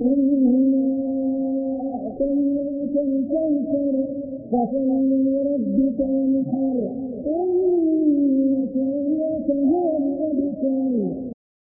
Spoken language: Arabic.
إنا أعطيناك الكوثر فصل لربك وانحر